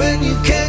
when you came